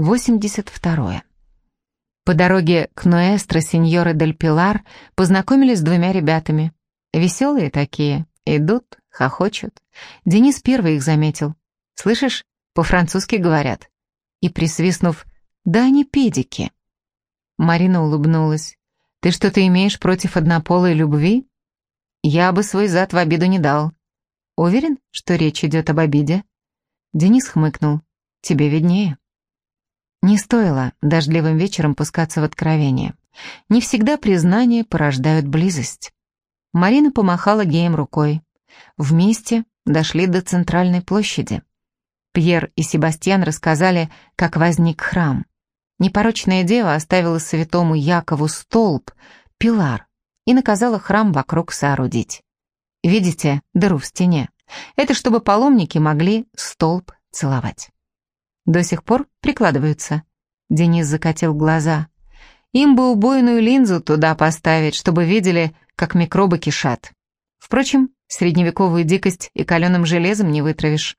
82. По дороге к Ноэстро сеньоры Дель Пилар познакомились с двумя ребятами. Веселые такие, идут, хохочут. Денис первый их заметил. «Слышишь, по-французски говорят». И присвистнув, «Да они педики». Марина улыбнулась. «Ты что-то имеешь против однополой любви?» «Я бы свой зад в обиду не дал». «Уверен, что речь идет об обиде?» Денис хмыкнул. «Тебе виднее». Не стоило дождливым вечером пускаться в откровение. Не всегда признания порождают близость. Марина помахала геем рукой. Вместе дошли до центральной площади. Пьер и Себастьян рассказали, как возник храм. Непорочная дева оставила святому Якову столб, пилар, и наказала храм вокруг соорудить. Видите дыру в стене? Это чтобы паломники могли столб целовать. До сих пор прикладываются. Денис закатил глаза. Им бы убойную линзу туда поставить, чтобы видели, как микробы кишат. Впрочем, средневековую дикость и каленым железом не вытравишь.